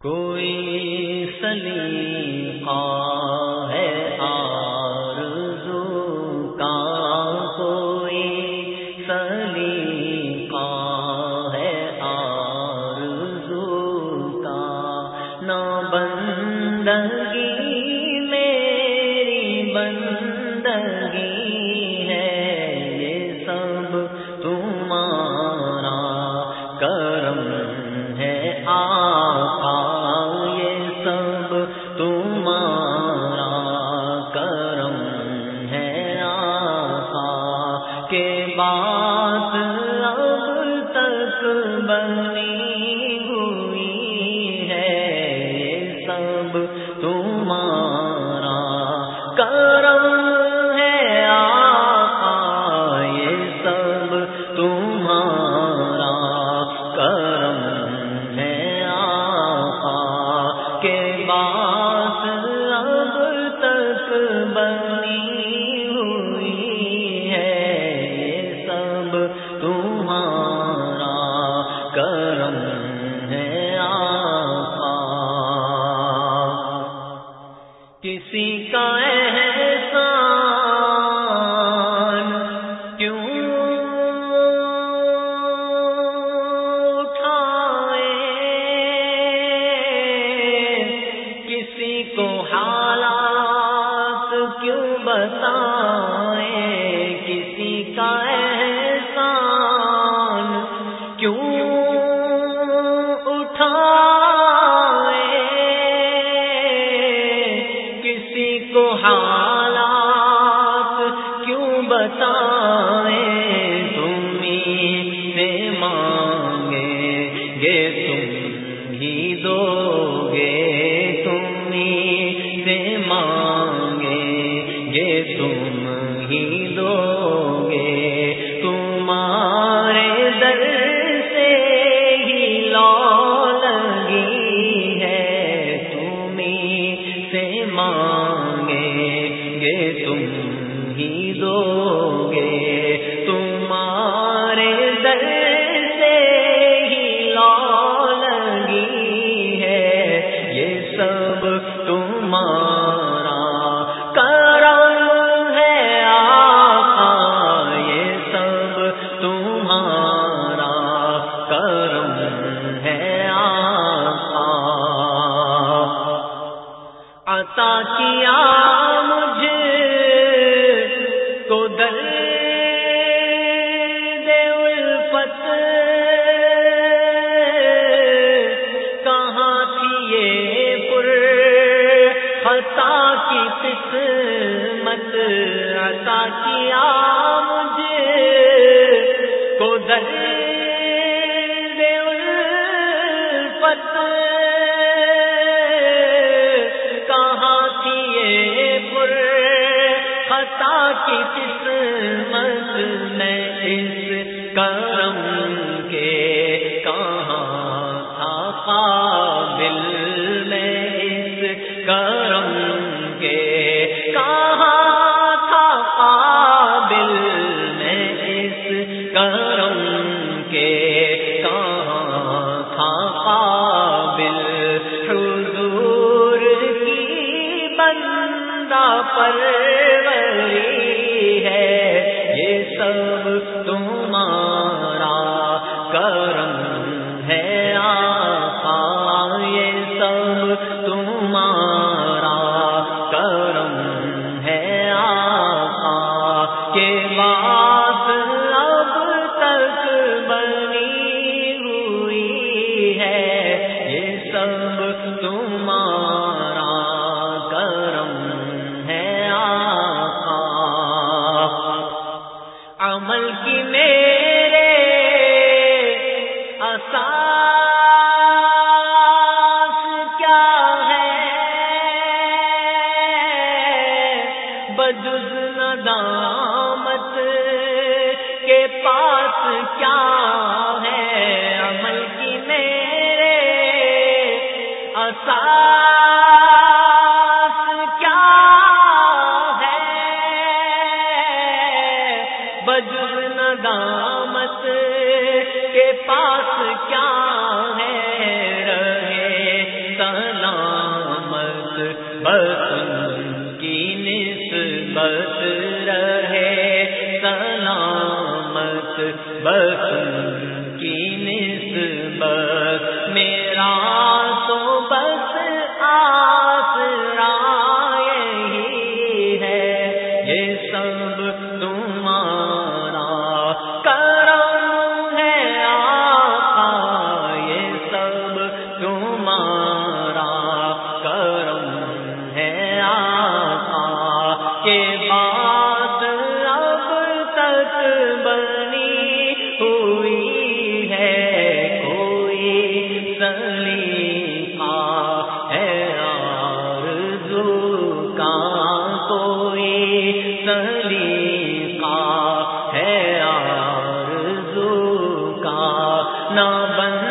کوئی سلیقہ ہے آ کے بات اب تک بنی بتا دو گے۔ تمہارے در سے ہی لو لگی ہے۔ تمہیں سے مانگے گے، تم ہی دو گے۔ تمہارے در سے ہی لو لگی ہے۔ یہ سب تمہارا عطا کیا مجھے کو دل دے الفت کہاں تھی یہ پر خطا کی قسمت عطا کیا مجھے کو دل دے الفت کی قسمت میں اس کرم بندہ پروری ہے۔ یہ سب تمہارا کرم ہے آقا۔ یہ سب تمہارا کرم ہے آقا۔ کے بات اب تک بنی ہوئی ہے۔ یہ سب تمہارا کیا ہے عمل کی میرے اساس کیا ہے؟ بجر ندامت کے پاس کیا ہے؟ رہے سلامت، بس کی نسبت رہے سلامت بس کی نسبت میرا تو بس آ تلی کا نہ بند